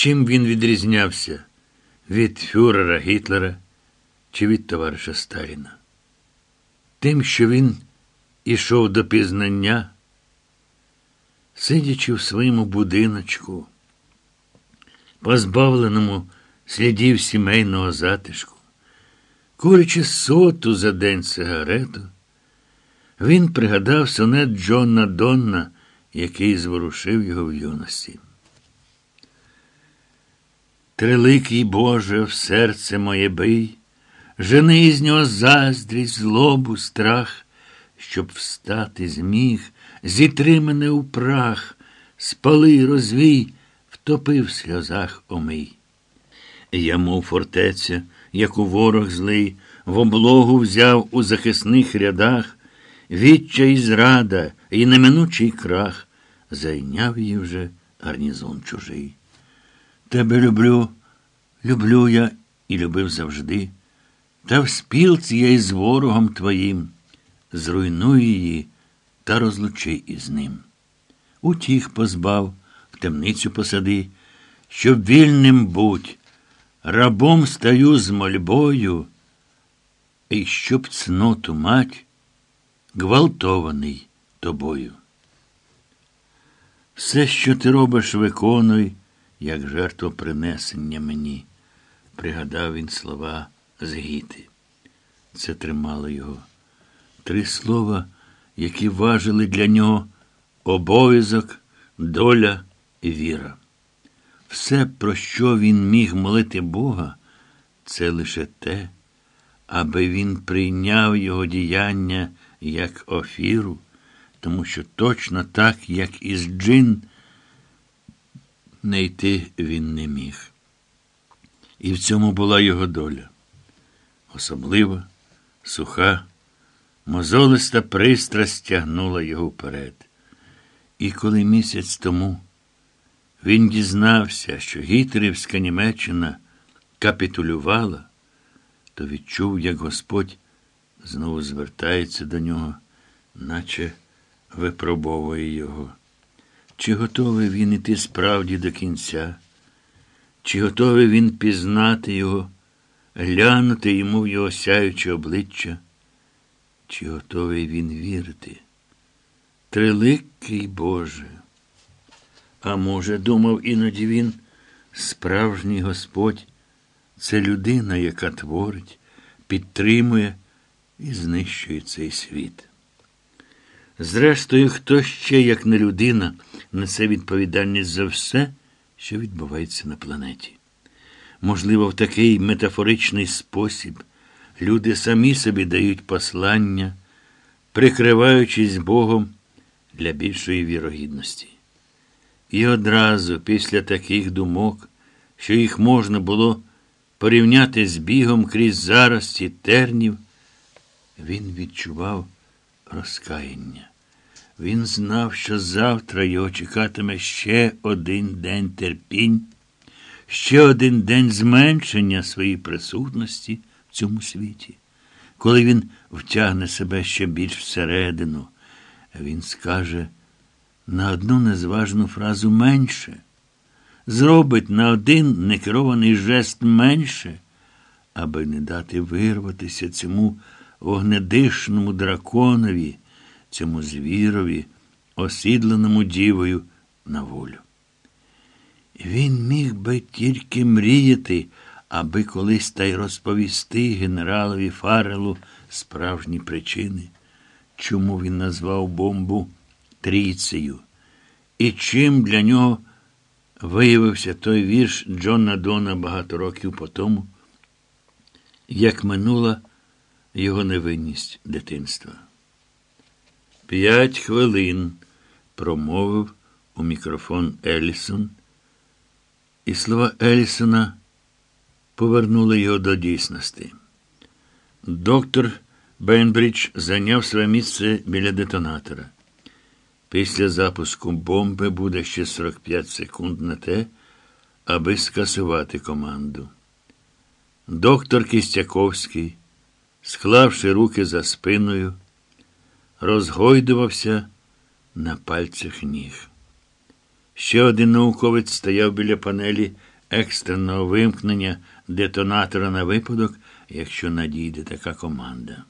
Чим він відрізнявся від фюрера Гітлера чи від товариша Сталіна? Тим, що він ішов до пізнання, сидячи в своєму будиночку, позбавленому слідів сімейного затишку, курячи соту за день сигарету, він пригадав сонет Джона Донна, який зворушив його в юності. Триликий Боже, в серце моє бий, жени із нього заздрість, злобу, страх, щоб встати зміг, зітри мене у прах, спали, розвій, втопи в сльозах омий. Я, мов фортеця, яку ворог злий, в облогу взяв у захисних рядах, відчай зрада і неминучий крах, зайняв її вже гарнізон чужий. Тебе люблю, люблю я і любив завжди. Та в спілці я із ворогом твоїм, зруйнуй її та розлучи із ним. Утіх позбав, в темницю посади, щоб вільним будь, рабом стаю з мольбою, і щоб цноту мать, гвалтований тобою. Все, що ти робиш, виконуй, як жертвопринесення мені, пригадав він слова з гіти. Це тримало його. Три слова, які важили для нього обов'язок, доля і віра. Все, про що він міг молити Бога, це лише те, аби він прийняв його діяння як офіру, тому що точно так, як із джин, не йти він не міг. І в цьому була його доля. Особлива, суха, мозолиста пристрасть тягнула його вперед. І коли місяць тому він дізнався, що гітлерівська Німеччина капітулювала, то відчув, як Господь знову звертається до нього, наче випробовує його. Чи готовий він іти справді до кінця? Чи готовий він пізнати його, глянути йому в його сяюче обличчя? Чи готовий він вірити? Триликий Боже. А може, думав іноді він, справжній Господь, це людина, яка творить, підтримує і знищує цей світ. Зрештою, хто ще, як не людина, несе відповідальність за все, що відбувається на планеті. Можливо, в такий метафоричний спосіб люди самі собі дають послання, прикриваючись Богом для більшої вірогідності. І одразу після таких думок, що їх можна було порівняти з бігом крізь зарості тернів, він відчував розкаяння. Він знав, що завтра його чекатиме ще один день терпінь, ще один день зменшення своєї присутності в цьому світі. Коли він втягне себе ще більш всередину, він скаже на одну незважну фразу менше, зробить на один некерований жест менше, аби не дати вирватися цьому вогнедишному драконові цьому звірові, осідленому дівою на волю. Він міг би тільки мріяти, аби колись та й розповісти генералові Фарелу справжні причини, чому він назвав бомбу трійцею, і чим для нього виявився той вірш Джона Дона багато років по тому, як минула його невинність дитинства. П'ять хвилин, промовив у мікрофон Елісон, і слова Елісона повернули його до дійсності. Доктор Бенбридж зайняв своє місце біля детонатора. Після запуску бомби буде ще 45 секунд на те, аби скасувати команду. Доктор Кістяковський, склавши руки за спиною, розгойдувався на пальцях ніг. Ще один науковець стояв біля панелі екстреного вимкнення детонатора на випадок, якщо надійде така команда.